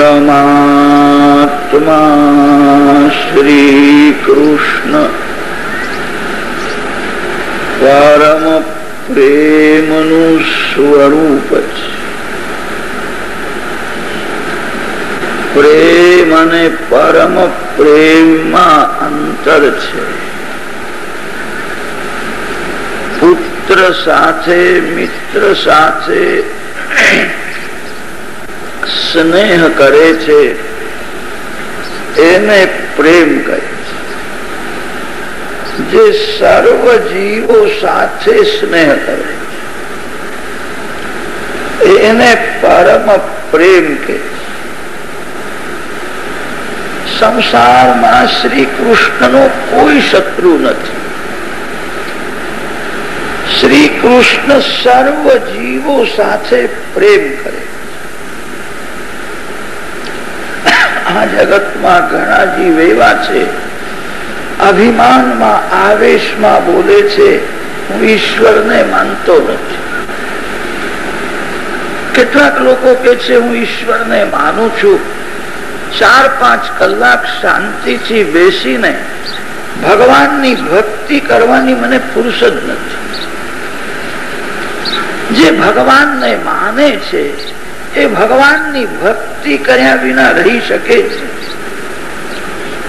પરમાત્મા શ્રી કૃષ્ણ પરમ પ્રેમનું સ્વરૂપ છે પ્રેમ અને પરમ પ્રેમમાં અંતર છે પુત્ર સાથે મિત્ર સાથે સ્નેહ કરે છે, એને પ્રેમ કહે જે સર્વ જીવો સાથે સ્નેહ કરે એને પરમ પ્રેમ કે સંસારમાં શ્રી કૃષ્ણનો કોઈ શત્રુ નથી. શ્રી કૃષ્ણ સર્વ જીવો સાથે પ્રેમ કરે આ જગતમાં ઘણા જીવ એવા છે. અભિમાનમાં, આવેશમાં બોલે છે, હું ઈશ્વરને માનતો નથી. કેટલાક લોકો કે છે, હું ઈશ્વરને માનું છું. ચાર પાંચ કલાક શાંતિથી બેસીને ભગવાનની ભક્તિ કરવાની મને ફુરસદ નથી. જે ભગવાનને માને છે એ ભગવાનની ભક્તિ કર્યા વિના રહી શકે છે.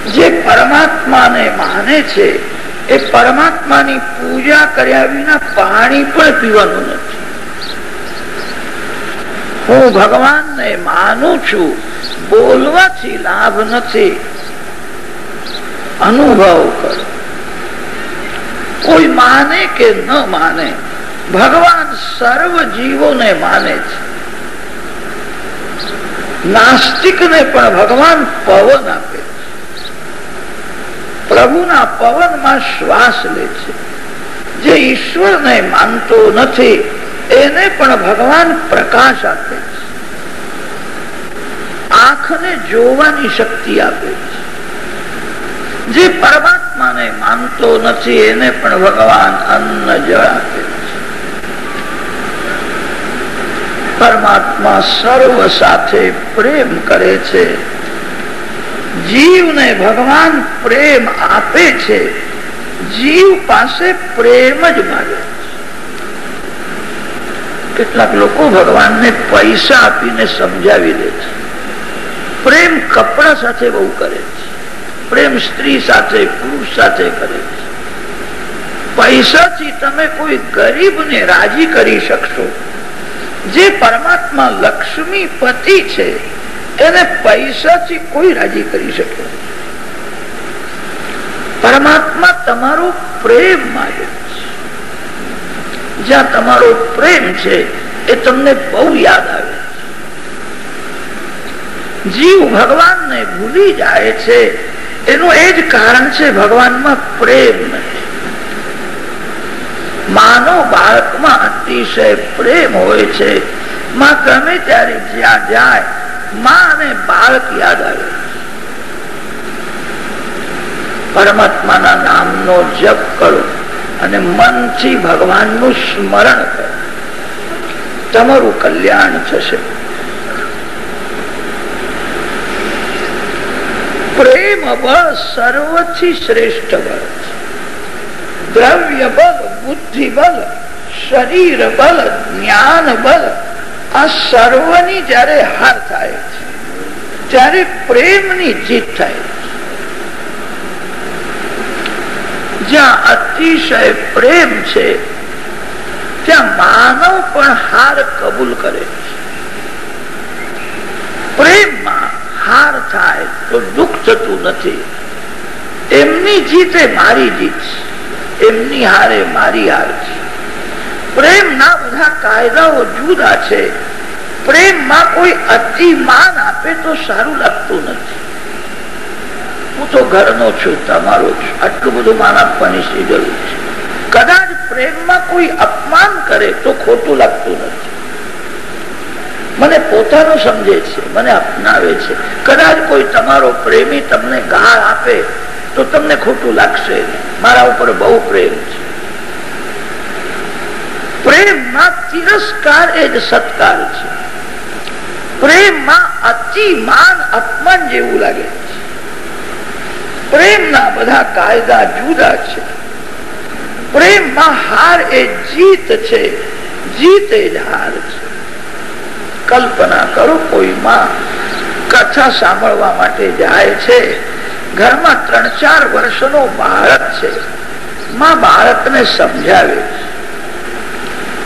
જે પરમાત્માને માને છે, એ પરમાત્માની પૂજા કર્યા વિના પાણી પણ પીવાનું નથી. હું ભગવાનને માનું છું, બોલવાથી લાભ નથી. અનુભવ કરો. કોઈ માને કે ન માને, ભગવાન સર્વ જીવોને માને છે. નાસ્તિક ને પણ ભગવાન પવન આપે પ્રભુના પવનમાં શ્વાસ લે છે. જે ઈશ્વરને માનતો નથી, એને પણ ભગવાન પ્રકાશ આપે છે. આંખને જોવાની શક્તિ આપે છે. જે પરમાત્માને માનતો નથી, એને પણ ભગવાન અન્ન જળ આપે છે. પરમાત્મા સર્વ સાથે પ્રેમ કરે છે. જીવને ભગવાન પ્રેમ આપે છે. જીવ પાસે પ્રેમ જ માગે કેટલાક લોકો ભગવાનને પૈસા આપીને સમજાવી દે છે. પ્રેમ કપડા સાથે બહુ કરે છે. પ્રેમ સ્ત્રી સાથે, પુરુષ સાથે કરે છે. પૈસાથી તમે કોઈ ગરીબને રાજી કરી શકશો. જે પરમાત્મા લક્ષ્મી પતિ છે, એને પૈસાથી કોઈ રાજી કરી શકે પરમાત્મા તમારો પ્રેમ માગે જ્યાં તમારો પ્રેમ છે, એ તમને બહુ યાદ આવે જીવ ભગવાનને ભૂલી જાય છે, એનું એ જ કારણ છે ભગવાનમાં પ્રેમ નથી માનો બાળકમાં અતિશય પ્રેમ હોય છે. માં ગમે ત્યારે જ્યાં જાય, માં અને બાળક યાદ આવે. પરમાત્માના નામનો જપ કરો અને મનથી ભગવાનનું સ્મરણ કરો. તમારું કલ્યાણ થશે. પ્રેમ બળ સર્વથી શ્રેષ્ઠ બળ દ્રવ્ય બળ બુદ્ધિ બલ શરીર બલ જ્ઞાન બલ આ સર્વની જયારે હાર થાય છે ત્યારે પ્રેમની જીત થાય જ્યાં અતિશય પ્રેમ છે, ત્યાં માનવ પણ હાર કબૂલ કરે છે. પ્રેમમાં હાર થાય તો દુઃખ થતું નથી. એમની જીત મારી જીત છે. એમની હારે મારી હાર છે. પ્રેમના બધા કાયદાઓ જુદા છે. પ્રેમમાં કોઈ અતિ માન આપે તો સારું લાગતું નથી. હું તો ઘરનો છું, તમારો છું આટલું બધું માન આપવાની શી જરૂર છે? કદાચ પ્રેમમાં કોઈ અપમાન કરે તો ખોટું લાગતું નથી. મને પોતાનો સમજે છે, મને અપનાવે છે. કદાચ કોઈ તમારો પ્રેમી તમને ગાળ આપે તો તમને ખોટું લાગશે. મારા ઉપર બહુ પ્રેમ છે. પ્રેમમાં તિરસ્કાર એ જ સત્કાર છે. પ્રેમમાં અતિ માન અપમાન જેવું લાગે છે. પ્રેમના બધા કાયદા જુદા છે. પ્રેમમાં હાર એ જીત છે. જીત એ જ હાર છે. કલ્પના કરો કોઈ માં કથા સાંભળવા માટે જાય છે. ઘરમાં ત્રણ ચાર વર્ષનો બાળક છે. માં બાળકને સમજાવે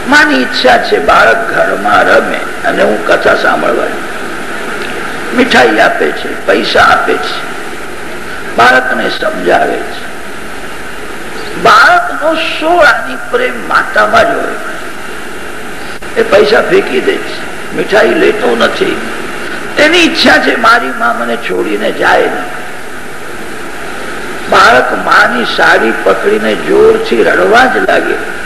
માની ઈચ્છા છે, બાળક ઘરમાં રમે અને હું કથા સાંભળવા મીઠાઈ આપે છે, પૈસા આપે છે. બાળકને સમજાવે છે. બાળકનો સોળાની પ્રેમ માતામાં જ હોય એ પૈસા ફેંકી દે છે. મીઠાઈ લેતો નથી. એની ઈચ્છા છે, મારી માં મને છોડીને જાય નહીં. બાળક માની સાડી પકડીને જોરથી રડવા જ લાગે.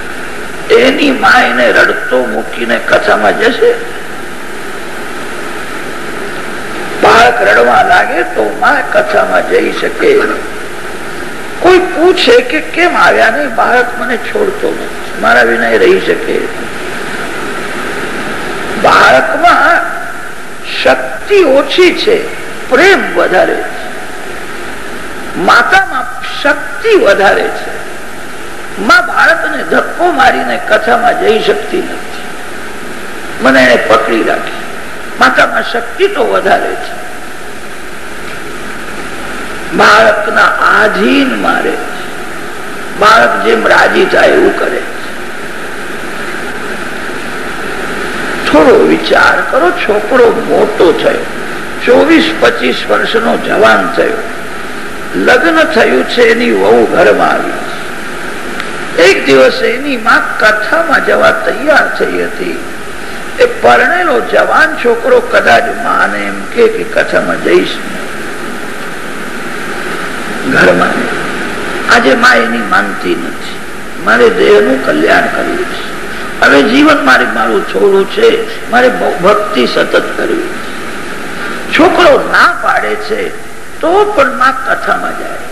એની મા એને રડતો મૂકીને કથામાં જશે. બાળક રડવા લાગે તો મા કથામાં જઈ શકે. કોઈ પૂછે કે કેમ આવ્યા નહીં? બાળક મને છોડતો નથી. મારા વિના રહી શકે. બાળકમાં શક્તિ ઓછી છે. પ્રેમ વધારે છે. માતામાં શક્તિ વધારે છે. માં બાળકને ધક્કો મારીને કથામાં જઈ શકતી નથી. મને એને પકડી રાખી. માતામાં શક્તિ તો વધારે છે. બાળકના આધીન મારે બાળક જેમ રાજી થાય એવું કરે થોડો વિચાર કરો, છોકરો મોટો થયો. ચોવીસ પચીસ વર્ષનો જવાન થયો. લગ્ન થયું છે એની વહુ ઘરમાં આવી. એક દિવસ એની માં કથામાં જવા તૈયાર થઈ હતી. એ પરણેલો જવાન છોકરો કદાચ માને એમ કે કથામાં જઈશ ઘરમાં આજે માં એની માનતી નથી. મારે દેહનું કલ્યાણ કરવું છે. હવે જીવન મારે મારું છોડું છે. મારે ભક્તિ સતત કરવી છોકરો ના પાડે છે. તો પણ માં કથામાં જાય.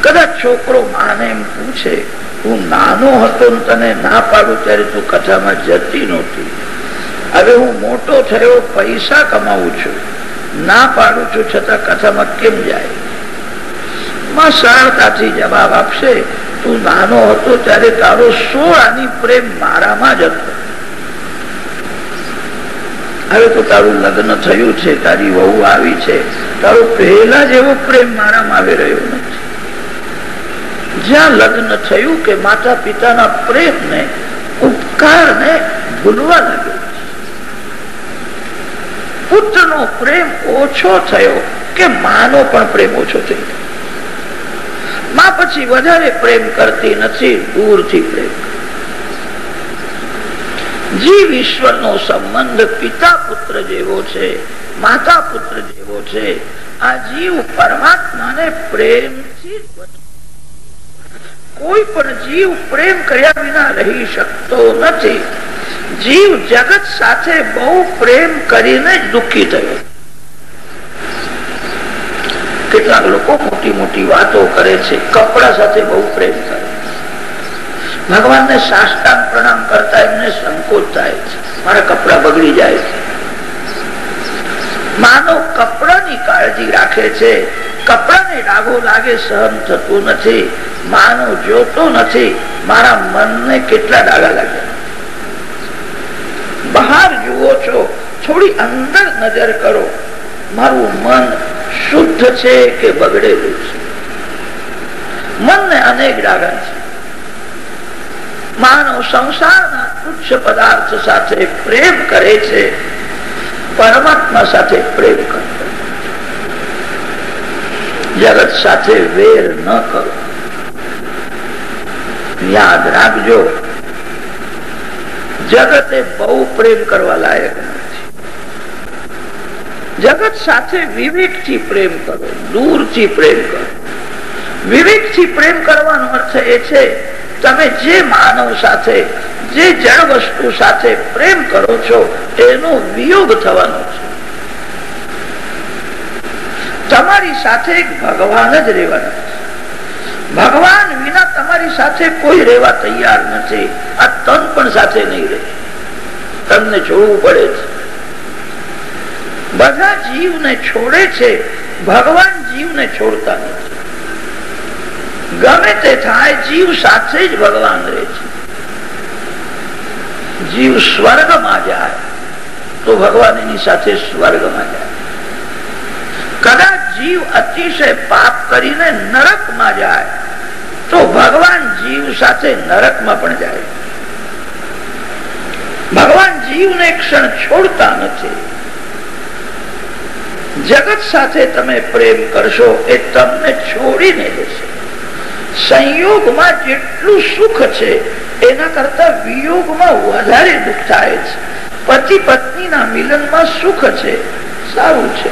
કદાચ છોકરો માને એમ પૂછે, હું નાનો હતો તને ના પાડું ત્યારે તું કથામાં જતી નહોતી. હવે હું મોટો થયો, પૈસા કમાવું છું. ના પાડું છું છતાં કથામાં કેમ જાય? માં સરળતાથી જવાબ આપશે, તું નાનો હતો ત્યારે તારો સોળાની પ્રેમ મારામાં જ હતો. હવે તો તારું લગ્ન થયું છે, તારી વહુ આવી છે. તારો પહેલા જેવો પ્રેમ મારામાં આવી રહ્યો નથી. જ્યાં લગ્ન થયું કે માતા પિતાના પ્રેમ ને ઉપકાર ને ભૂલવા લાગ્યો પુત્ર નો પ્રેમ ઓછો થયો કે માનો પણ પ્રેમ ઓછો થઈ ગયો. માં પછી વધારે પ્રેમ કરતી નથી, દૂરથી પ્રેમ જીવ ઈશ્વર નો સંબંધ પિતા પુત્ર જેવો છે, માતા પુત્ર જેવો છે. આ જીવ પરમાત્માને પ્રેમથી કોઈ પણ જીવ પ્રેમ કર્યા વિના રહી શકતો નથી. જીવ જગત સાથે બહુ પ્રેમ કરીને દુઃખી થયો. કેટલાક લોકો મોટી મોટી વાતો કરે છે, કપડા સાથે બહુ પ્રેમ કરે ભગવાન ને સાષ્ટાંગ પ્રણામ કરતા એમને સંકોચ થાય છે. મારા કપડા બગડી જાય છે. માનવ કપડાની કાળજી રાખે છે. કપડાને ડાઘો લાગે સહન થતું નથી. માનવ જોતો નથી. મારા મનને કેટલા ડાઘા લાગ્યા. બહાર જુઓ છો. થોડી અંદર નજર કરો. મારું મન શુદ્ધ છે કે બગડેલું છે? મનને અનેક ડાઘા છે. માનવ સંસારના તુચ્છ પદાર્થ સાથે પ્રેમ કરે છે, પરમાત્મા સાથે પ્રેમ કરતો જગત સાથે વેર ન કરો. યાદ રાખજો, જગતે બહુ પ્રેમ કરવા લાયક નથી. જગત સાથે વિવેકથી પ્રેમ કરો દૂરથી પ્રેમ કરો. વિવેકથી પ્રેમ કરવાનો અર્થ એ છે તમે જે માનવ સાથે, જે જળ વસ્તુ સાથે પ્રેમ કરો છો, એનો વિયોગ થવાનો છે. તમારી સાથે ભગવાન જ રહેવાના ભગવાન વિના તમારી સાથે કોઈ રહેવા તૈયાર નથી. આ તન પણ સાથે નહીં રહે. તમને જોવું પડે છે. બધા જીવને છોડે છે, ભગવાન જીવને છોડતા નથી. ગમે તે થાય, જીવ સાથે જ ભગવાન રહે છે. જીવ સ્વર્ગમાં જાય, તો ભગવાન એની સાથે સ્વર્ગમાં જાય. કદાચ જીવ અતિશય પાપ કરીને નરકમાં જાય, તો ભગવાન જીવ સાથે નરકમાં પણ જાય. ભગવાન જીવને ક્ષણ છોડતા નથી. જગત સાથે તમે પ્રેમ કરશો એ તમને છોડીને જશે. સંયોગમાં જેટલું સુખ છે, એના કરતા વિયોગમાં વધારે દુઃખ થાય છે. પતિ પત્નીના મિલનમાં સુખ છે, સારું છે.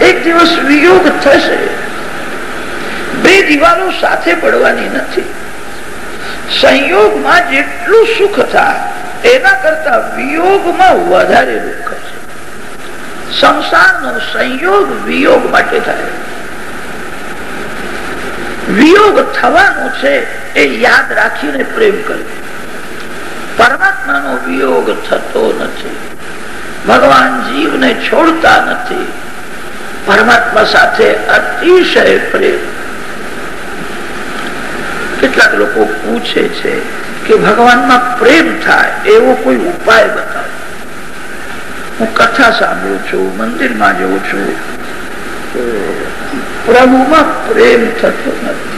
એક દિવસ વિયોગ થશે. બે દિવાલો સાથે પડવાની નથી. સંયોગમાં જેટલું સુખ થાય, એના કરતા વિયોગમાં વધારે દુઃખ છે. સંસારનો સંયોગ વિયોગ માટે થાય. વિયોગ થવાનો છે એ યાદ રાખીને પ્રેમ કરવો. પરમાત્માનો વિયોગ થતો નથી. ભગવાન જીવને છોડતા નથી. પરમાત્મા સાથે અતિશય પ્રેમ. કેટલાક લોકો પૂછે છે કે ભગવાનમાં પ્રેમ થાય એવો કોઈ ઉપાય બતાવો. હું કથા સાંભળું છું, મંદિરમાં જઉં છું. પ્રભુમાં પ્રેમ થતો નથી.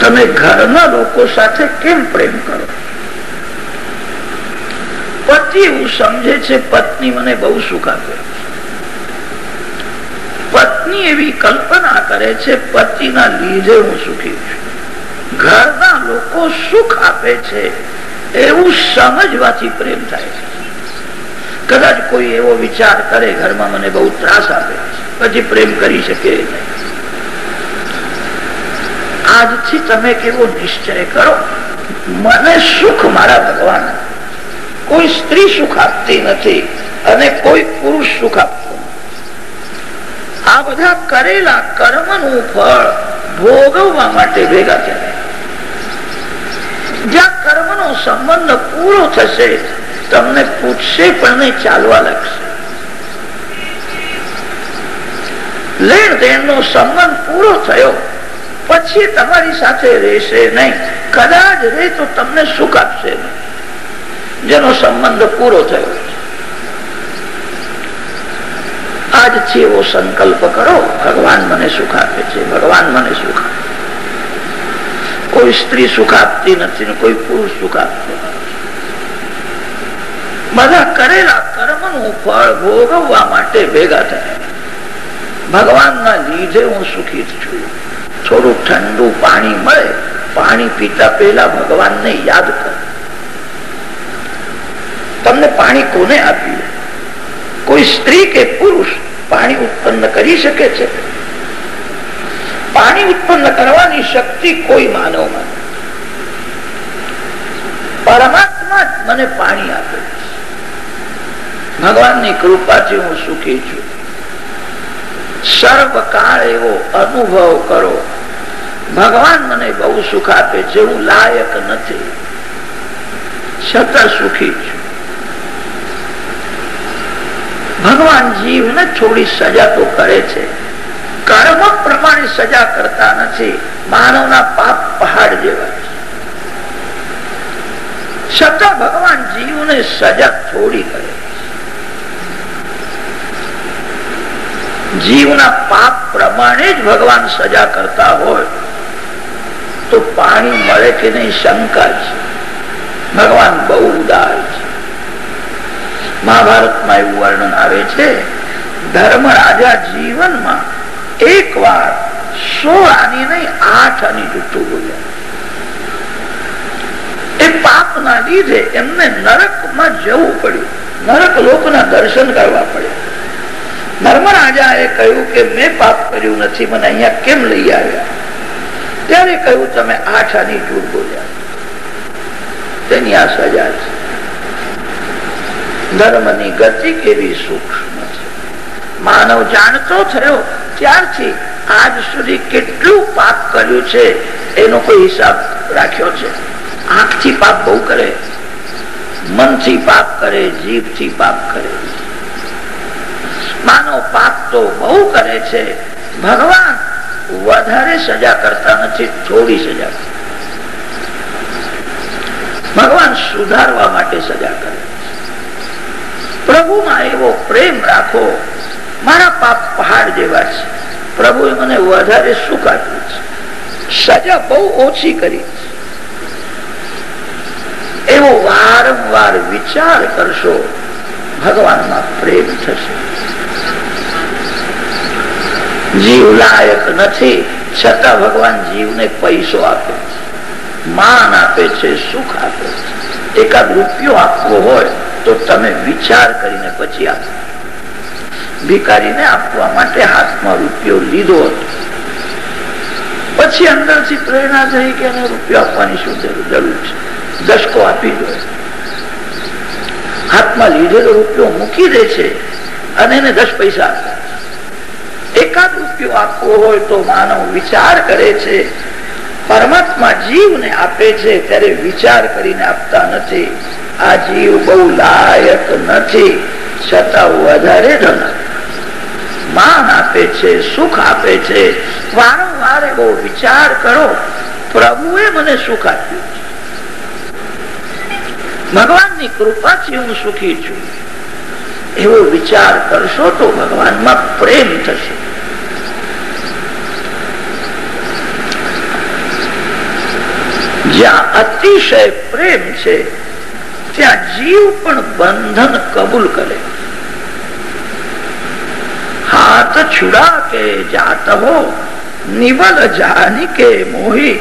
તમે ઘરના લોકો સાથે કેમ પ્રેમ કરો? પતિ એવું સમજે છે, પત્ની મને બહુ સુખ આપે. પત્ની એવી કલ્પના કરે છે, પતિના લીધે હું સુખી છું. ઘરના લોકો સુખ આપે છે, એવું સમજવાથી પ્રેમ થાય છે. કદાચ કોઈ એવો વિચાર કરે, ઘરમાં મને બહુ ત્રાસ આપે, પછી પ્રેમ કરી શકે. આજથી તમે કેવો નિશ્ચય કરો? મને સુખ મારા ભગવાન. કોઈ સ્ત્રી સુખ આપતી નથી અને કોઈ પુરુષ સુખ આપતું આ બધા કરેલા કર્મનું ફળ ભોગવવા માટે ભેગા થયા. જ્યાં કર્મનો સંબંધ પૂરો થશે તમને પૂછશે પણ નહીં, ચાલવા લાગશે. લેણ દેણ નો સંબંધ પૂરો થયો, પછી તમારી સાથે રહેશે નહીં. કદાચ રહે તો તમને સુખ આપશે જેનો સંબંધ પૂરો થયો. આજથી એવો સંકલ્પ કરો, ભગવાન મને સુખ આપે છે, ભગવાન મને સુખ આપે કોઈ સ્ત્રી સુખ આપતી નથી ને કોઈ પુરુષ સુખ આપતો બધા કરેલા કર્મનું ફળ ભોગવવા માટે ભેગા થયા. ભગવાનના લીધે હું સુખી છું. થોડું ઠંડુ પાણી મળે, પાણી પીતા પહેલા ભગવાનને યાદ કરો. તમને પાણી કોને આપ્યું કોઈ સ્ત્રી કે પુરુષ પાણી ઉત્પન્ન કરી શકે છે? પાણી ઉત્પન્ન કરવાની શક્તિ કોઈ માનવમાં પરમાત્મા મને પાણી આપે ભગવાનની કૃપાથી હું સુખી છું. સર્વકાળ એવો અનુભવ કરો. ભગવાન મને બહુ સુખ આપે છે, હું લાયક નથી. છતાં સુખી છું. ભગવાન જીવને થોડી સજા તો કરે છે. કર્મ પ્રમાણે સજા કરતા નથી. માનવના પાપ પહાડ જેવા છે. છતાં ભગવાન જીવને સજા થોડી કરે જીવના પાપ પ્રમાણે જ ભગવાન સજા કરતા હોય, તો પાણી મળે કે નહીં શંકા છે ભગવાન બહુ ઉદાર છે. મહાભારતમાં એવું વર્ણન આવે છે, ધર્મ રાજા જીવનમાં એક વાર સોળ આની નહીં, આઠ આની જૂઠું બોલ્યા એ પાપના લીધે એમને નરકમાં જવું પડ્યું. નરક લોકના દર્શન કરવા પડ્યા. ધર્મરાજાએ કહ્યું કે મેં પાપ કર્યું નથી, મને અહીંયા કેમ લઈ આવ્યા? ત્યારે કહ્યું, તમે આઠ આની જૂઠ બોલ્યા. તેની આ સજા છે. ધર્મની ગતિ કેવી સૂક્ષ્મ છે. માનવ જાણતો થયો, ત્યારથી આજ સુધી કેટલું પાપ કર્યું છે, એનો કોઈ હિસાબ રાખ્યો છે. આંખથી પાપ બહુ કરે, મનથી પાપ કરે, જીભથી પાપ કરે. માનવ પાપ તો બહુ કરે છે. ભગવાન વધારે સજા કરતા નથી, થોડી સજા ભગવાન સુધારવા માટે સજા કરે પ્રભુમાં એવો પ્રેમ રાખો, મારા પાપ પહાડ જેવા છે. પ્રભુએ મને વધારે સુખ આપ્યું છે? સજા બહુ ઓછી કરી એવો વારંવાર વિચાર કરશો, ભગવાનમાં પ્રેમ થશે. જીવ લાયક નથી, છતાં ભગવાન જીવને પૈસો આપે માન આપે છે, સુખ આપે છે. એકાદ રૂપિયો આપવો હોય તો તમે વિચાર કરીને પછી આપો. ભિકારીને આપવા માટે હાથમાં રૂપિયો લીધો હતો. પછી અંદરથી પ્રેરણા થઈ કે રૂપિયો આપવાની શું જરૂર છે? દશકો આપી દો. હાથમાં લીધેલો રૂપિયો મૂકી દે છે અને એને દસ પૈસા આપે. એકાદ રૂપિયો આપવો હોય તો માનવ વિચાર કરે છે. પરમાત્મા જીવને આપે છે ત્યારે વિચાર કરીને આપતા નથી. આ જીવ બહુ લાયક નથી, છતાં વધારે ધન માન આપે છે, સુખ આપે છે. વારંવાર એવો વિચાર કરો, પ્રભુએ મને સુખ આપ્યું ભગવાનની કૃપાથી હું સુખી છું. એવો વિચાર કરશો તો ભગવાનમાં પ્રેમ થશે. જ્યાં અતિશય પ્રેમ છે, ત્યાં જીવ પણ બંધન કબૂલ કરે. હાથ છુડા કે જાત હો, નિબલ જાની કે મોહી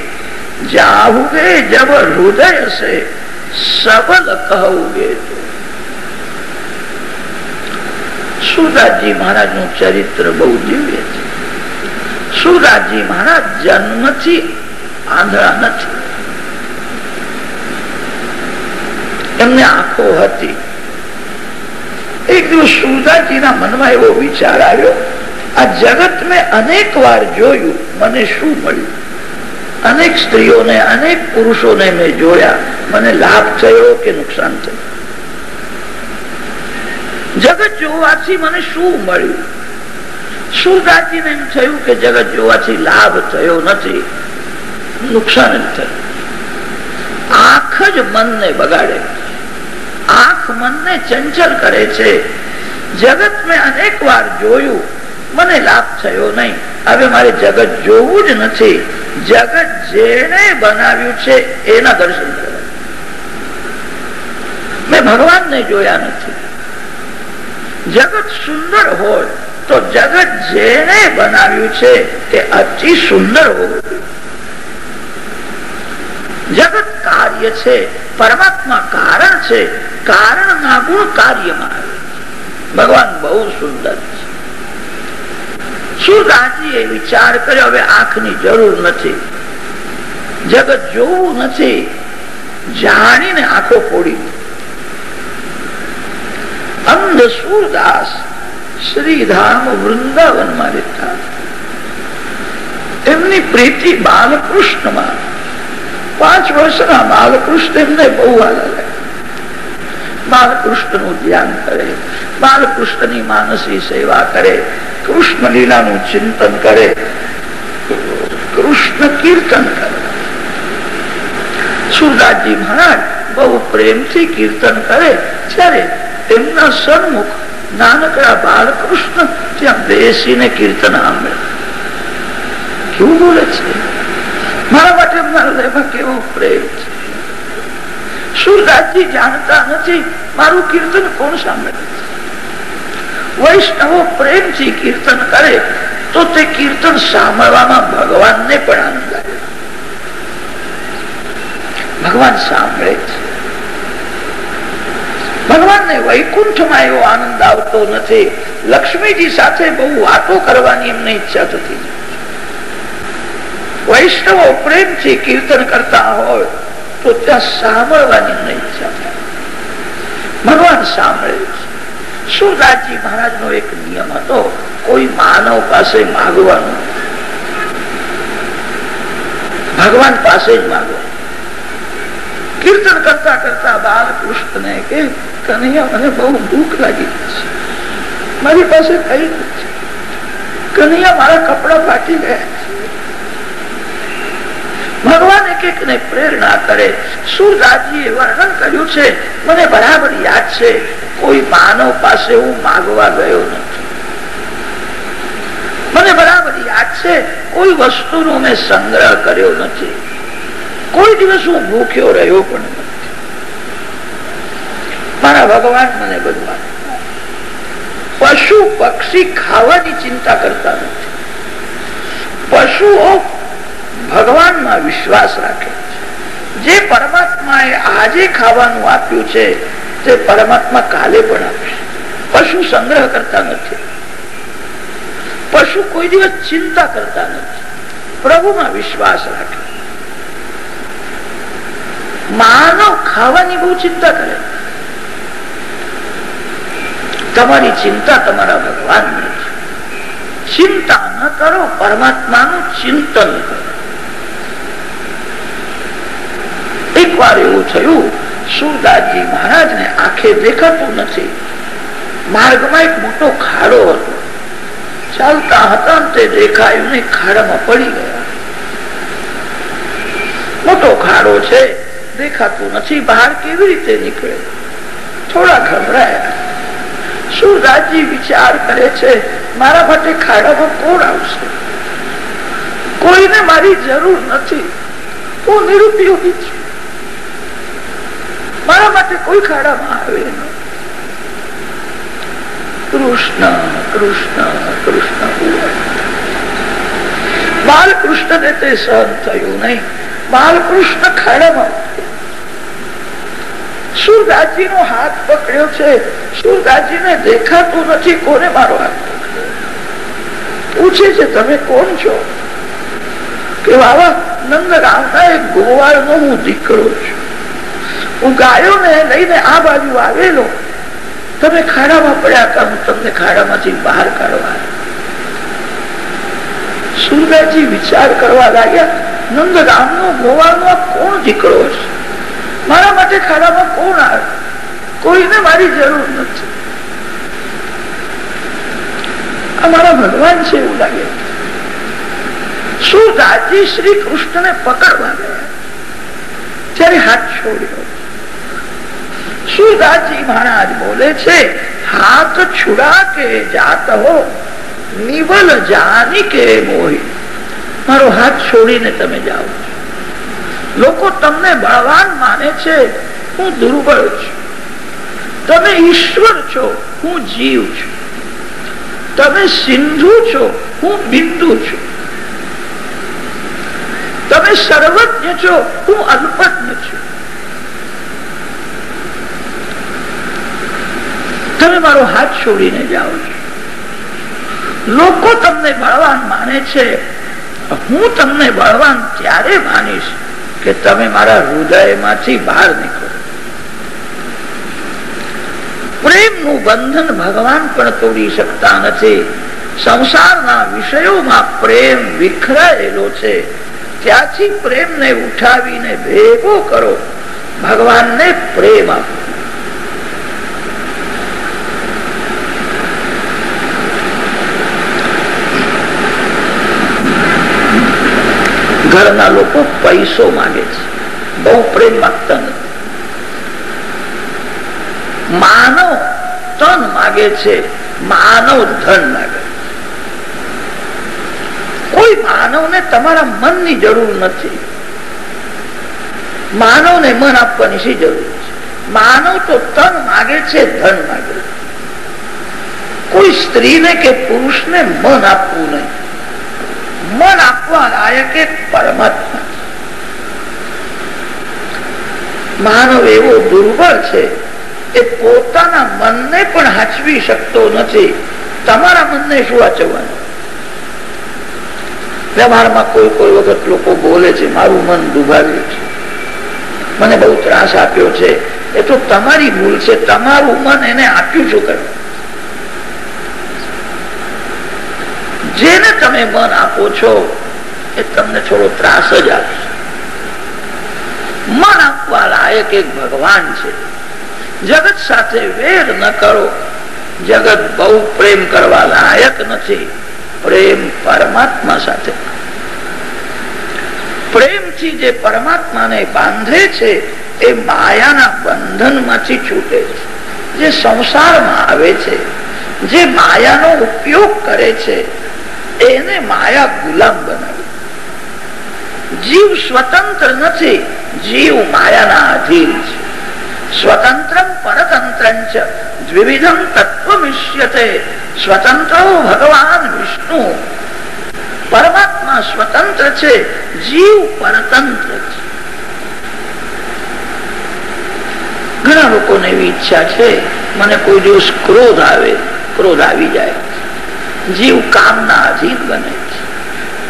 જાહુગે જબ હૃદય સે, સબલ કહુગે સુદાજી મહારાજનું ચરિત્ર બહુ દિવ્ય છે. સુદાજી મહારાજ જન્મથી આંધળા નથી. એમને આંખો હતી. એક દિવસ સુરદાસજીના મનમાં એવો વિચાર આવ્યો, આ જગત મેં અનેક વાર જોયું, મને શું મળ્યું? અનેક સ્ત્રીઓને, અનેક પુરુષોને મેં જોયા, મને લાભ થયો કે નુકસાન થયું? જગત જોવાથી મને શું મળ્યું? સુરદાસજીને એમ થયું કે જગત જોવાથી લાભ થયો નથી, નુકસાન થયું. આંખ જ મનને બગાડે. આંખ મનને ચંચલ કરે છે. જગત મેં અનેક વાર જોયું. મને લાભ થયો નહીં. હવે મારે જગત જોવું જ નથી. જગત જેને બનાવ્યું છે, એના દર્શન મેં ભગવાનને જોયા નથી. જગત સુંદર હોય, તો જગત જેને બનાવ્યું છે, તે અતિ સુંદર હોવું જગત કાર્ય છે. પરમાત્મા કારણ છે. કારણ ના ગુણ કાર્યમાં આવે ભગવાન બહુ સુંદર છે. સુરદાસજી એ વિચાર કર્યો? હવે આંખની જરૂર નથી. જગત જોવું નથી. જાણીને આંખો ફોડી અંધ સુરદાસ શ્રીધામ વૃંદાવનમાં રહેતા. એમની પ્રીતિ બાલકૃષ્ણમાં. પાંચ વર્ષના બાલકૃષ્ણ એમને બહુ વાલા બાલકૃષ્ણ ધ્યાન કરે, બાલકૃષ્ણની માનસી સેવા કરે, કૃષ્ણ લીલાનું ચિંતન કરે, કૃષ્ણ કીર્તન કરે. સુરદાસજી મહારાજ બહુ પ્રેમથી કીર્તન કરે ત્યારે તેમના સન્મુખ નાનકડા બાલકૃષ્ણ ત્યાં બેસીને કીર્તન સાંભળે. કેવું બોલે છે? મારા માટે મારા કેવો પ્રેમ છે? સુરદાસજી જાણતા નથી? મારું કીર્તન કોણ સાંભળે વૈષ્ણવો પ્રેમથી કીર્તન કરે, તો તે કીર્તન સાંભળવામાં ભગવાનને પણ આનંદ આવે. ભગવાન સાંભળે છે. ભગવાનને વૈકુંઠમાં એવો આનંદ આવતો નથી. લક્ષ્મીજી સાથે બહુ વાતો કરવાની એમને ઈચ્છા થતી વૈષ્ણવો પ્રેમથી કીર્તન કરતા હોય તો ત્યાં સાંભળવાની નહીં ઈચ્છા ભગવાન સાંભળે છે. સુરદાસજી મહારાજ નો એક નિયમ હતો, કોઈ માનવ પાસે માગવાનું? ભગવાન પાસે જ માગવાનું કીર્તન કરતા કરતા બાલકૃષ્ણને કે, કનૈયા, મને બહુ ભૂખ લાગી છે. મારી પાસે કઈ નથી. કનૈયા મારા કપડા ફાટી ગયા ભગવાન એક એક ને પ્રેરણા કરે. સુરદાસજીએ વર્ણન કર્યું છે, મને બરાબર યાદ છે, કોઈ માનવ પાસે હું માગવા ગયો નથી. મને બરાબર યાદ છે, કોઈ વસ્તુનો મેં સંગ્રહ કર્યો નથી. કોઈ દિવસ હું ભૂખ્યો રહ્યો પણ નથી. મારા ભગવાન મને બધું પશુ પક્ષી ખાવાની ચિંતા કરતા નથી. પશુઓ ભગવાનમાં વિશ્વાસ રાખે જે પરમાત્માએ આજે ખાવાનું આપ્યું છે, તે પરમાત્મા કાલે પણ આપશે. પશુ સંગ્રહ કરતા નથી. પશુ કોઈ દિવસ ચિંતા કરતા નથી. પ્રભુમાં વિશ્વાસ રાખે. માનવ ખાવાની બહુ ચિંતા કરે. તમારી ચિંતા તમારા ભગવાન ચિંતા ન કરો, પરમાત્માનું ચિંતન કરો. એક વાર એવું થયું, સુરદાસજી મહારાજ ને આંખે દેખાતું નથી. માર્ગમાં એક મોટો ખાડો હતો. ચાલતા હતા તે દેખાયું ને ખાડામાં પડી ગયા. મોટો ખાડો છે, દેખાતું નથી, બહાર કેવી રીતે નીકળે? થોડા ગભરાયા. સુરદાસજી વિચાર કરે છે, મારા માટે ખાડામાં કોણ આવશે? કોઈને મારી જરૂર નથી. હું નિરુપયોગી છું. મારા માટે કોઈ ખાડામાં આવે કૃષ્ણ કૃષ્ણ કૃષ્ણ બાલકૃષ્ણ તે સહન થયું નહીં. બાલકૃષ્ણ ખાડામાં સુરદાસજી નો હાથ પકડ્યો છે. સુરદાસજી ને દેખાતું નથી કોને મારો હાથ પૂછે છે, તમે કોણ છો? કે બાબા નંદરામના એક ગોવાળ નો હું દીકરો છું. હું ગાયો ને લઈને આ બાજુ આવેલો. તમે ખાડામાં પડ્યા હતા, હું તમને ખાડામાંથી બહાર કાઢવા સુરદાસજી વિચાર કરવા લાગ્યા નંદરામ નો કોણ દીકરો છે મારા માટે ખાડામાં કોણ આવે? કોઈને મારી જરૂર નથી. અમારા ભગવાન છે, એવું લાગે. સુરદાસજી શ્રી કૃષ્ણ ને પકડવા ગયા. ત્યારે હાથ છોડ્યો. સુરદાસજી મહારાજ બોલે છે હાથ છુડા કે જાત હો, નિવલ જાની કે મોહી. મારો હાથ છોડીને તમે જાઓ લોકો તમને બળવાન માને છે, હું દુર્બળ છું. તમે ઈશ્વર છો, હું જીવ છું. તમે સિંધુ છો, હું બિંદુ છું. તમે સર્વજ્ઞ છો, હું અલ્પજ્ઞ છું. તમે મારો હાથ છોડીને જાઓ લોકો તમને બળવાન માને છે. હું તમને બળવાન ત્યારે માનીશ કે તમે મારા હૃદયમાંથી બહાર નીકળો. પ્રેમનું બંધન ભગવાન પણ તોડી શકતા નથી. સંસારના વિષયોમાં પ્રેમ વિખરાયેલો છે. ત્યાંથી પ્રેમને ઉઠાવીને ભેગો કરો. ભગવાનને પ્રેમ આપો. ઘરના લોકો પૈસો માંગે છે. બહુ પ્રેમ માંગતા નથી માનવ તન માગે છે, માનવ ધન માગે કોઈ માનવને તમારા મનની જરૂર નથી. માનવને મન આપવાની શી જરૂર છે? માનવ તો તન માગે છે, ધન માગે કોઈ સ્ત્રીને કે પુરુષને મન આપવું નહીં. મન આપવા લાયક એક પરમાત્મા. માનવ એવો દુર્બળ છે એ પોતાના મનને પણ હાચવી શકતો નથી. તમારા મનને શું વાંચવાનું? વ્યવહારમાં કોઈ કોઈ વખત લોકો બોલે છે, મારું મન દુભાવ્યું છે. મને બહુ ત્રાસ આપ્યો છે. એ તો તમારી ભૂલ છે. તમારું મન એને આપ્યું શું કરવું? જેને તમે મન આપો છો, એ તમને થોડો ત્રાસ જ આપશે મન આપવા લાયક એક ભગવાન છે. જગત સાથે વેર ન કરો. જગત બહુ પ્રેમ કરવા લાયક નથી. પ્રેમ પરમાત્મા સાથે. પ્રેમથી જે પરમાત્માને બાંધે છે, એ માયાના બંધનમાંથી છૂટે છે. જે સંસારમાં આવે છે, જે માયાનો ઉપયોગ કરે છે એને માયા ગુલામ બનાવી. જીવ સ્વતંત્ર નથી, જીવ માયાના અધીન છે. સ્વતંત્ર પરતંત્ર દ્વિવિધમ તત્વમિષ્યતે, સ્વતંત્રો ભગવાન વિષ્ણુ. પરમાત્મા સ્વતંત્ર છે, જીવ પરતંત્ર છે. ઘણા લોકોને એવી ઈચ્છા છે, મને કોઈ દિવસ ક્રોધ આવે, ક્રોધ આવી જાય. જીવ કામના અધીન બને છે.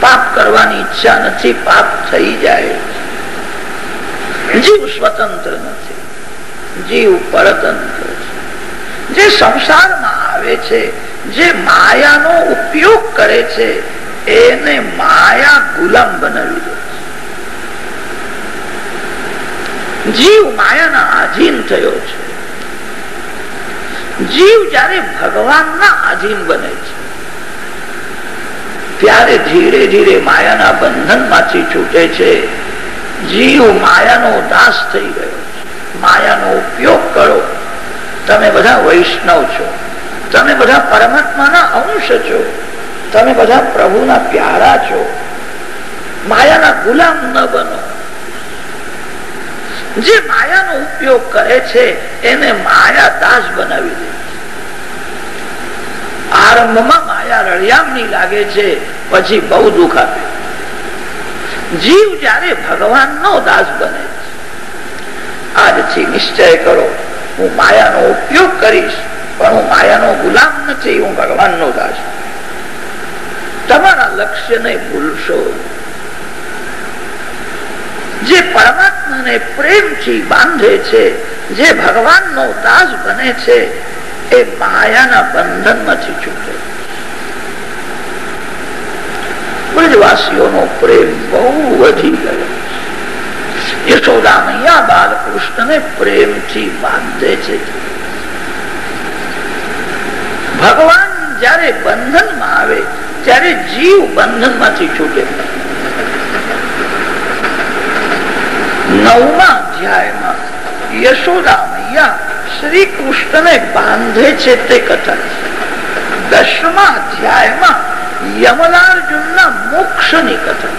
પાપ કરવાની ઈચ્છા નથી, પાપ થઈ જાય જીવ સ્વતંત્ર નથી. જીવ પરતંત્ર છે. જે સંસારમાં આવે છે, જે માયાનો ઉપયોગ કરે છે, એને માયા ગુલામ બનાવી દે જીવ માયાના આધીન થયો છે. જીવ જયારે ભગવાનના આધીન બને છે ત્યારે ધીરે ધીરે માયાના બંધનમાંથી છૂટે છે, જીવ માયાનો દાસ થઈ ગયો માયાનો ઉપયોગ કરો. તમે બધા વૈષ્ણવ છો. તમે બધા પરમાત્માના અંશ છો. તમે બધા પ્રભુના પ્યારા છો. માયાના ગુલામ ન બનો. જે માયાનો ઉપયોગ કરે છે, એને માયા દાસ બનાવી દે આરંભમાં માયા રળિયામણી લાગે છે, પછી બહુ દુઃખ આપે. જીવ જયારે ભગવાન નો દાસ બને આજથી નિશ્ચય કરો, હું માયાનો ઉપયોગ કરીશ, પણ હું માયાનો ગુલામ નથી, હું ભગવાન નો દાસ તમારા લક્ષ્યને ભૂલશો. જે પરમાત્માને પ્રેમથી બાંધે છે, જે ભગવાનનો દાસ બને છે એ માયાના બંધનમાંથી છૂટે. બ્રજવાસીઓનો પ્રેમ બહુ વધી ગયો. યશોદા મૈયા બાલકૃષ્ણને પ્રેમથી બાંધે છે. ભગવાન જયારે બંધનમાં આવે, ત્યારે જીવ બંધનમાંથી છૂટે. નવમા અધ્યાયમાં યશોદા મૈયા શ્રી કૃષ્ણને બાંધે છે તે કથન દસમા અધ્યાયમાં યમલાર્જુનના મોક્ષની કથન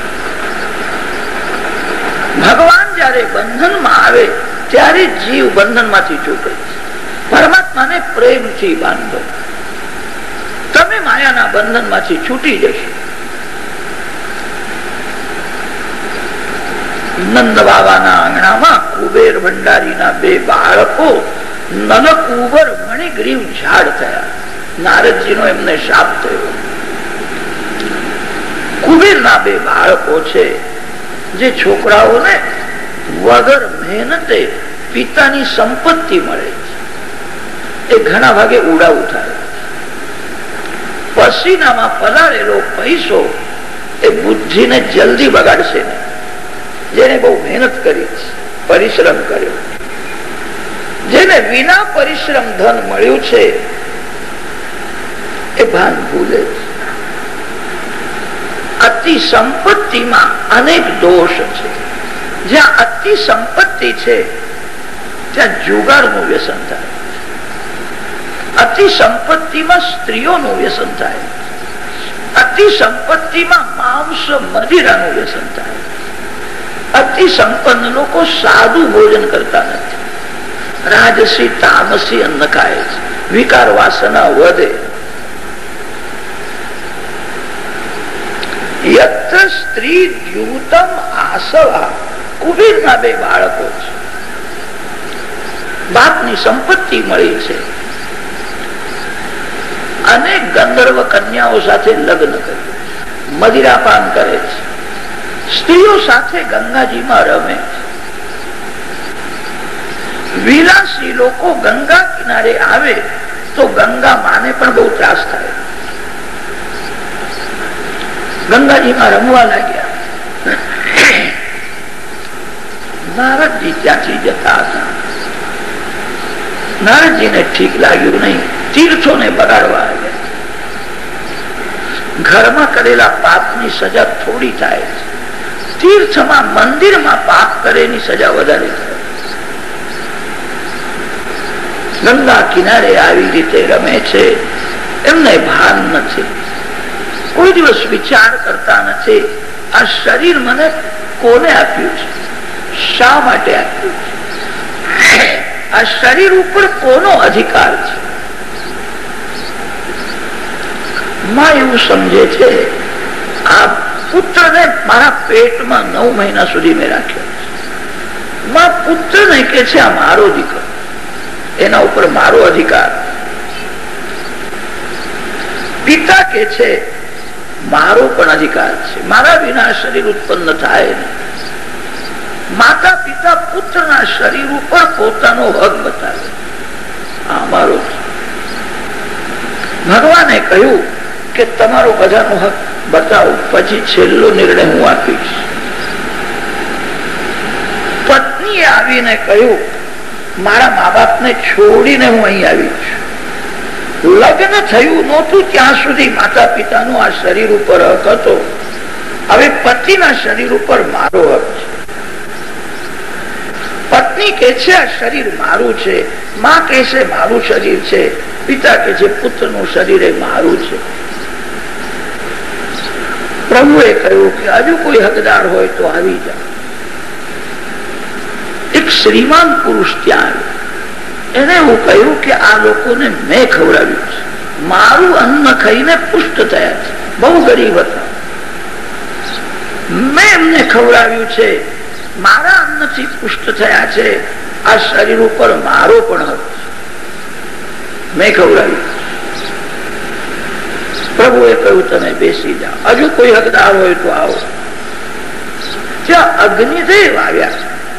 ભગવાન જયારે બંધનમાં આવે, ત્યારે જીવ બંધનમાંથી છૂટે. પરમાત્માને પ્રેમથી બાંધો. તમે માયાના બંધનમાંથી છૂટી જશો. નંદ બાબાના આંગણામાં કુબેર ભંડારીના બે બાળકો નલકુબર મણિગ્રીવ ઝાડ થયા. નારદજી નો એમને શાપ થયો. કુબેરના બે બાળકો છે, જે છોકરાઓને વગર મહેનતે પિતાની સંપત્તિ મળે એ ઘણા ભાગે ઉડાવ થાય પસીનામાં પલાળેલો પૈસો એ બુદ્ધિને જલ્દી બગાડશે નહીં. જેને બહુ મહેનત કરી, પરિશ્રમ કર્યો. જેને વિના પરિશ્રમ ધન મળ્યું છે, એ ભાન ભૂલે અતિ સંપત્તિમાં અનેક દોષ છે. જ્યાં અતિ સંપત્તિ છે, ત્યાં જુગારનું વ્યસન થાય. અતિ સંપત્તિમાં સ્ત્રીઓનું વ્યસન થાય. અતિ સંપત્તિમાં માંસ મદિરાનું વ્યસન થાય. અતિ સંપન્ન લોકો સાદું ભોજન કરતા નથી. રાજસી, તામસી ખાય છે વિકાર વાસના વધે. સ્ત્રી દ્યુતમ આસવા. કુબેરના બે બાળકો છે. બાપની સંપત્તિ મળી છે. અને ગંધર્વ કન્યાઓ સાથે લગ્ન કર્યું મદિરાપાન કરે છે. સ્ત્રીઓ સાથે ગંગાજીમાં રમે વિલાસી લોકો ગંગા કિનારે આવે તો ગંગા માને પણ બહુ ત્રાસ થાય. ગંગાજીમાં રમવા લાગ્યા. નારદજી ત્યાંથી જતા હતા. નારદજીને ઠીક લાગ્યું નહીં. તીર્થોને બગાડવા આવ્યા. ઘરમાં કરેલા પાપની સજા થોડી થાય. તીર્થમાં, મંદિરમાં પાપ કરેની સજા વધારે થાય. ગંગા કિનારે આવી રીતે રમે છે. એમને ભાન નથી. કોઈ દિવસ વિચાર કરતા નથી. આ શરીર મને કોને આપ્યું છે? શા માટે આપ્યું છે? આ શરીર ઉપર કોનો અધિકાર છે? માં એવું સમજે છે, આ પુત્રને મારા પેટમાં નવ મહિના સુધી મેં રાખ્યો માં પુત્રને કે છે, આ મારો દીકરો એના ઉપર મારો અધિકાર. પિતા કે છે, મારો પણ અધિકાર છે. મારા વિના શરીર ઉત્પન્ન થાય માતા પિતા પુત્રના શરીર ઉપર પોતાનો હક બતાવે. આ અમારો ભગવાને કહ્યું કે તમારો બધાનો હક બતાવો. પછી છેલ્લો નિર્ણય હું આપીશ. પત્નીએ આવીને કહ્યું મારા મા બાપ ને છોડીને હું અહીં આવી લગ્ન થયું નહોતું ત્યાં સુધી માતા પિતાનો આ શરીર ઉપર હક હતો. હવે પતિના શરીર ઉપર મારો હક છે. પત્ની કે છે, આ શરીર મારું છે. માં કે છે, મારું શરીર છે. પિતા કે છે, પુત્રનું શરીર એ મારું છે. પ્રભુએ કહ્યું કે, હજુ કોઈ હકદાર હોય તો આવી જાય એક શ્રીમાન પુરુષ ત્યાં આવ્યો. એને એવું કહ્યું કે આ લોકોને મેં ખવડાવ્યું છે. મારું અન્ન ખાઈને પુષ્ટ થયા છે. બહુ ગરીબ હતા. મેં એમને ખવડાવ્યું છે. મારા અન્નથી પુષ્ટ થયા છે. આ શરીર ઉપર મારો પણ હક મેં ખવડાવ્યું પ્રભુએ કહ્યું, તમે બેસી જાઓ. હજુ કોઈ હકદાર હોય તો આવો. ત્યાં અગ્નિદેવ આવ્યા.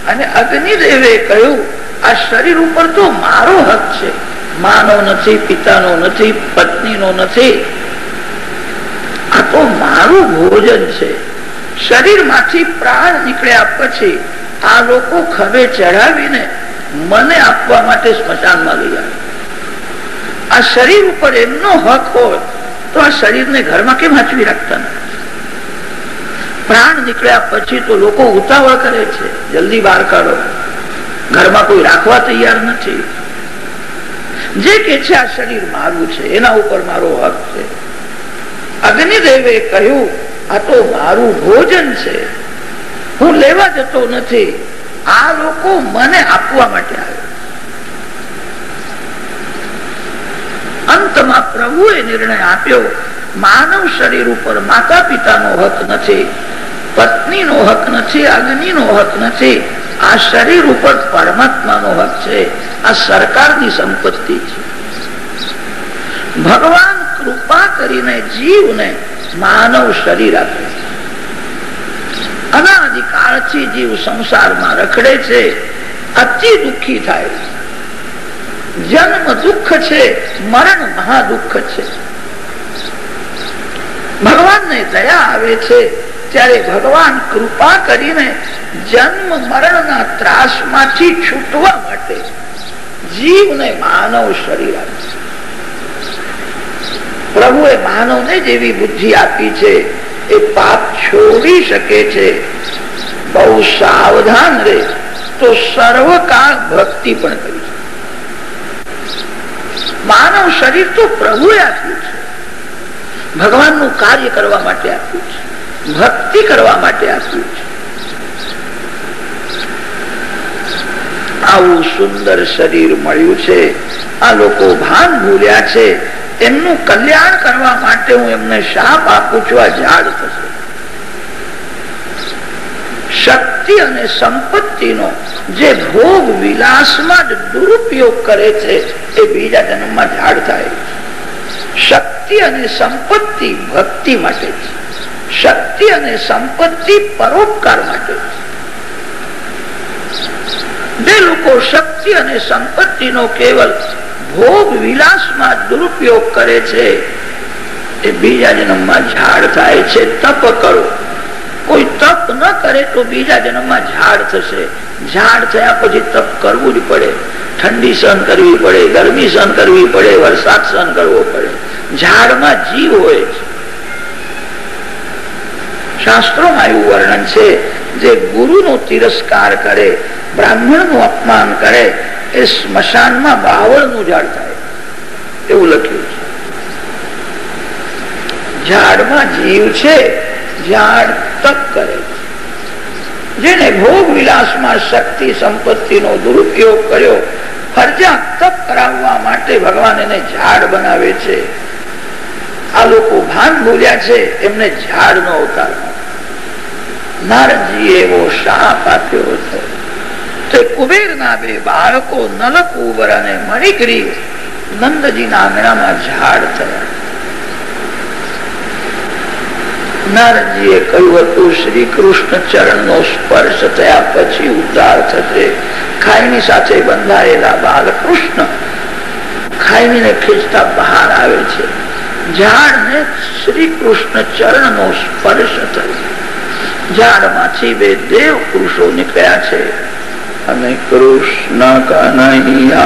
અને અગ્નિદેવે કહ્યું, આ શરીર ઉપર તો મારો હક છે. માનો નથી, પિતાનો નથી, પત્નીનો નથી. આ તો મારું ભોજન છે. શરીરમાંથી પ્રાણ નીકળ્યા પછી આ લોકો ખભે ચઢાવીને મને આપવા માટે સ્મશાનમાં લઈ આવે. આ શરીર ઉપર એમનો હક હોય તો આ શરીરને ઘરમાં કેમ હાચવી રાખતા નથી? પ્રાણ નીકળ્યા પછી તો લોકો ઉતાવળ કરે છે. જલ્દી બહાર કાઢો. ઘરમાં કોઈ રાખવા તૈયાર નથી. જે કે છે આ શરીર મારું છે, એના ઉપર મારો હક છે. અગ્નિદેવે કહ્યું, આ તો મારું ભોજન છે. હું લેવા જતો નથી. આ લોકો મને આપવા માટે આવ્યો અંતમાં પ્રભુએ નિર્ણય આપ્યો, માનવ શરીર ઉપર માતા પિતાનો હક નથી. પત્નીનો હક નથી અગ્નિનો હક નથી. આ શરીર ઉપર પરમાત્માનો હક છે. આ સરકારની સંપત્તિ છે. ભગવાન કૃપા કરીને જીવને માનવ શરીર આપે છે. અનાદિકાળથી જીવ સંસારમાં રખડે છે. અતિ દુઃખી થાય છે. જન્મ દુઃખ છે, મરણ મહા દુઃખ છે. ભગવાનને દયા આવે છે. ત્યારે ભગવાન કૃપા કરીને જન્મ મરણના ત્રાસમાંથી છૂટવા માટે જીવને માનવ શરીર આપે પ્રભુએ માનવને જેવી બુદ્ધિ આપી છે, એ પાપ છોડી શકે છે. બહુ સાવધાન રહે, તો સર્વકાળ ભક્તિ પણ કરી માનવ શરીર તો પ્રભુએ આપ્યું છે. ભગવાનનું કાર્ય કરવા માટે આપ્યું છે. ભક્તિ કરવા માટે આપ્યું છે. આવું સુંદર શરીર મળ્યું છે. આ લોકો ભાન ભૂલ્યા છે. એમનું કલ્યાણ કરવા માટે હું એમને શાપ આપું છું. આ ઝાડ થશે. શક્તિ અને સંપત્તિનો જે ભોગ વિલાસમાં જ દુરુપયોગ કરે છે, એ બીજા જન્મમાં ઝાડ થાય. શક્તિ અને સંપત્તિ ભક્તિ માટે છે. શક્તિ અને સંપત્તિ પરોપકાર માટે. જે લોકો શક્તિ અને સંપત્તિનો કેવલ ભોગ વિલાસમાં દુરુપયોગ કરે છે, એ બીજા જન્મમાં ઝાડ થાય છે. તપ કરો. કોઈ તપ ન કરે તો બીજા જન્મમાં ઝાડ થશે. ઝાડ થયા પછી તપ કરવું જ પડે. ઠંડી સહન કરવી પડે, ગરમી સહન કરવી પડે, વરસાદ સહન કરવો પડે. ઝાડમાં જીવ હોય છે. શાસ્ત્રોમાં એવું વર્ણન છે, જે ગુરુનો તિરસ્કાર કરે, બ્રાહ્મણનું અપમાન કરે, એ સ્મશાનમાં બાવળનું ઝાડ થાય. એવું લખ્યું છે. ઝાડમાં જીવ છે, ઝાડ તપ કરે જેને ભોગ વિલાસમાં શક્તિ સંપત્તિનો દુરુપયોગ કર્યો ફરજા તપ કરાવવા માટે ભગવાન એને ઝાડ બનાવે છે. આ લોકો ભાન ભૂલ્યા છે, એમને ઝાડ નો અવતાર નારદજી એવો શાપ આપ્યો હતો. તે કહ્યું હતું, શ્રી કૃષ્ણ ચરણ નો સ્પર્શ થયા પછી ઉદ્ધાર થશે. ખાઈની સાથે બંધાયેલા બાલકૃષ્ણ ને ખેંચતા બહાર આવે છે. ઝાડને શ્રી કૃષ્ણ ચરણ નો સ્પર્શ થયો ઝાડમાંથી બે દેવ પુરુષો નીકળ્યા છે. અને કૃષ્ણ કનૈયા